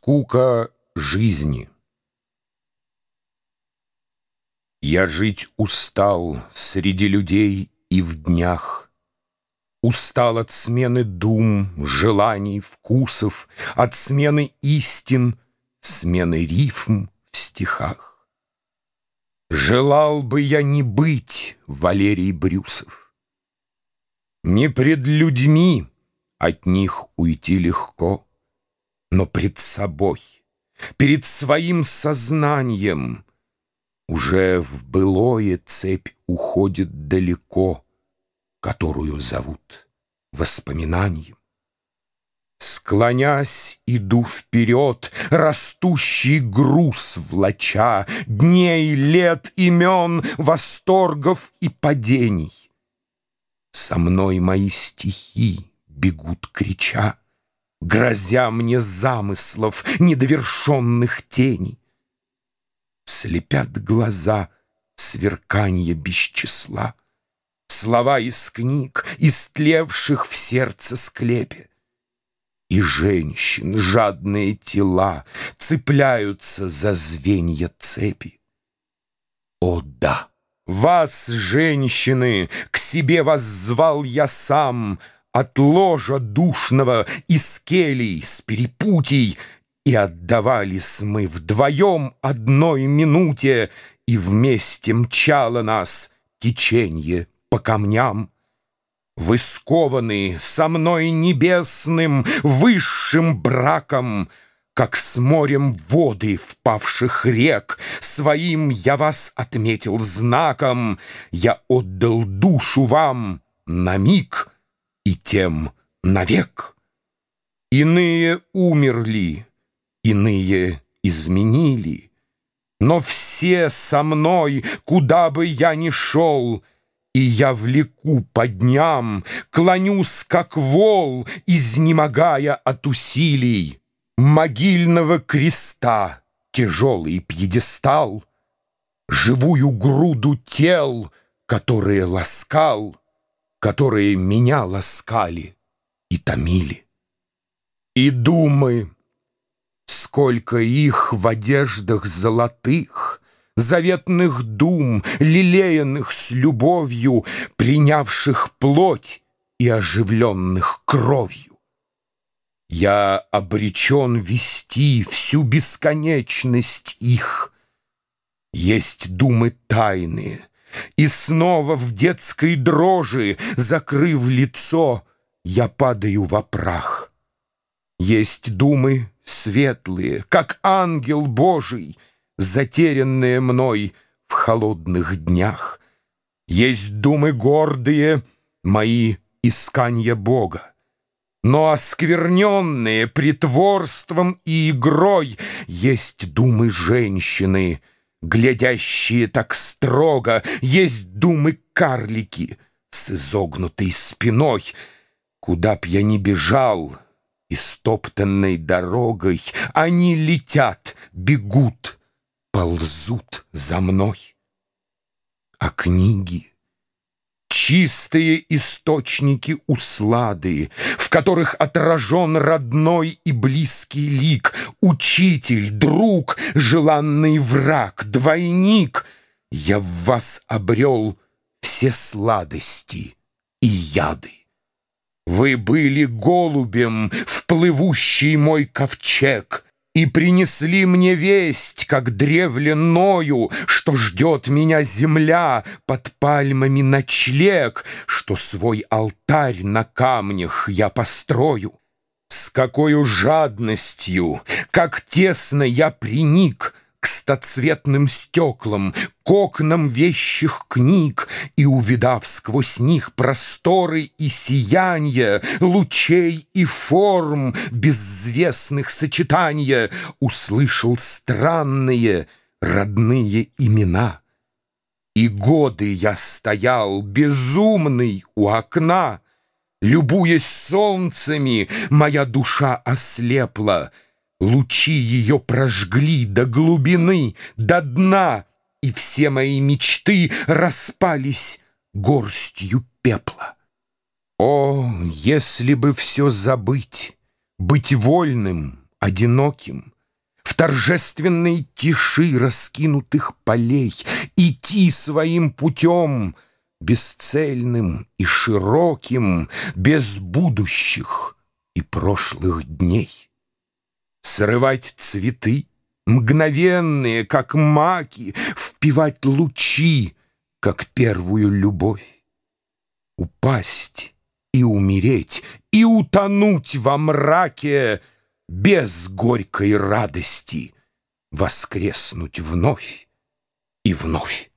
Скука жизни Я жить устал среди людей и в днях. Устал от смены дум, желаний, вкусов, От смены истин, смены рифм в стихах. Желал бы я не быть Валерий Брюсов. Не пред людьми от них уйти легко, но пред собой, перед своим сознанием Уже в былое цепь уходит далеко, Которую зовут воспоминанием. Склонясь, иду вперед, растущий груз влача, Дней, лет, имен, восторгов и падений. Со мной мои стихи бегут, крича, Грозя мне замыслов, недовершенных теней. Слепят глаза сверканье без числа, Слова из книг, истлевших в сердце склепе. И женщин жадные тела Цепляются за звенья цепи. О да! Вас, женщины, к себе вас звал я сам — от ложа душного из келий с перепутий, И отдавались мы вдвоем одной минуте, И вместе мчало нас теченье по камням. Вы скованы со мной небесным, высшим браком, Как с морем воды впавших рек, Своим я вас отметил знаком, Я отдал душу вам на миг — и тем навек. Иные умерли, иные изменили, но все со мной, куда бы я ни шел, и я влеку по дням, клонюсь, как вол, изнемогая от усилий. Могильного креста тяжелый пьедестал, Живую груду тел, которые ласкал — которые меня ласкали и томили. И думы, сколько их в одеждах золотых, Заветных дум, лелеянных с любовью, Принявших плоть и оживленных кровью. Я обречен вести всю бесконечность их. Есть думы тайные, и снова в детской дрожи, закрыв лицо, я падаю во прах. Есть думы светлые, как ангел Божий, затерянные мной в холодных днях. Есть думы гордые, мои искания Бога. Но оскверненные притворством и игрой Есть думы женщины — глядящие так строго, есть думы карлики с изогнутой спиной. Куда б я ни бежал, истоптанной дорогой, они летят, бегут, ползут за мной. А книги Чистые источники услады, В которых отражен родной и близкий лик, Учитель, друг, желанный враг, двойник, Я в вас обрел все сладости и яды. Вы были голубем в плывущий мой ковчег — и принесли мне весть, как древленною, Что ждет меня земля под пальмами ночлег, Что свой алтарь на камнях я построю. С какой жадностью, как тесно я приник — к стоцветным стеклам, к окнам вещих книг, и, увидав сквозь них просторы и сиянья, лучей и форм безвестных сочетания, услышал странные родные имена. И годы я стоял безумный у окна, Любуясь солнцами, моя душа ослепла — Лучи ее прожгли до глубины, до дна, И все мои мечты распались горстью пепла. О, если бы все забыть, быть вольным, одиноким, В торжественной тиши раскинутых полей Идти своим путем бесцельным и широким, Без будущих и прошлых дней. Срывать цветы, мгновенные, как маки, Впивать лучи, как первую любовь. Упасть и умереть, и утонуть во мраке Без горькой радости воскреснуть вновь и вновь.